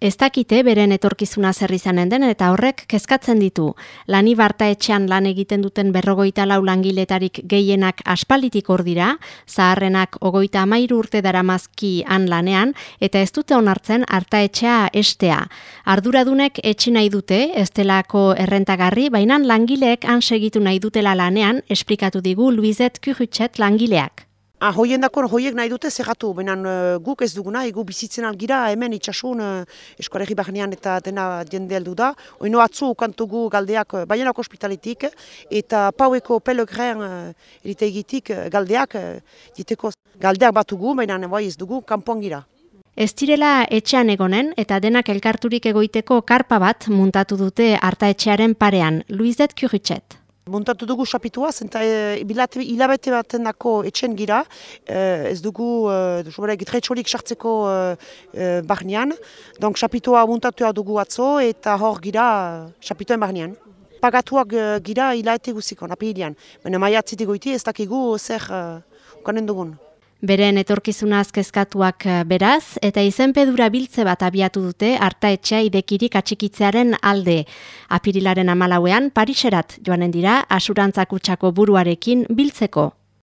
Ez dakite beren etorkizuna zer izanen den eta horrek kezkatzen ditu. Lani barta etxean lan egiten duten berrogoita lau langiletarik gehienak aspalditik hor dira, zaharrenak ogoita amairu urte dara mazki han lanean, eta ez dute onartzen harta etxea estea. Arduradunek etxe nahi dute, ez delako errentagarri, baina langileek han segitu nahi dutela lanean, esplikatu digu Luizet Kujutxet langileak. Ah, hoien dako, hoiek nahi dute zerratu, benen uh, guk ez duguna, egu bizitzen algira, hemen itxasun uh, eskuaregi bahnean eta dena jende heldu da. Oino atzu ukantugu galdeak uh, baienako hospitalitik eta paueko pelegren uh, eritegitik uh, galdeak, uh, diteko galdeak batugu, benen bai ez dugu, kanpoan gira. Ez direla etxean egonen eta denak elkarturik egoiteko karpa bat muntatu dute harta etxearen parean, Luizet Kuritxet. Montatu dugu sapitua, zenta e, hilabete baten dako etxen gira, e, ez dugu e, gitretxolik sartzeko e, e, barnean. Donk sapitua montatu dugu atzo eta hor gira sapituen barnean. Pagatuak e, gira hilabete guziko, napi hilian. Baina maiatzitik goiti ez dakigu zer e, ukanen dugun. Beren etorkizuna azkezkatuak eh, beraz, eta izenpedura biltze bat abiatu dute harta etxea idekirik atxikitzearen alde. Apirilaren amalauean, Pariserat joanen dira, asurantzak buruarekin biltzeko.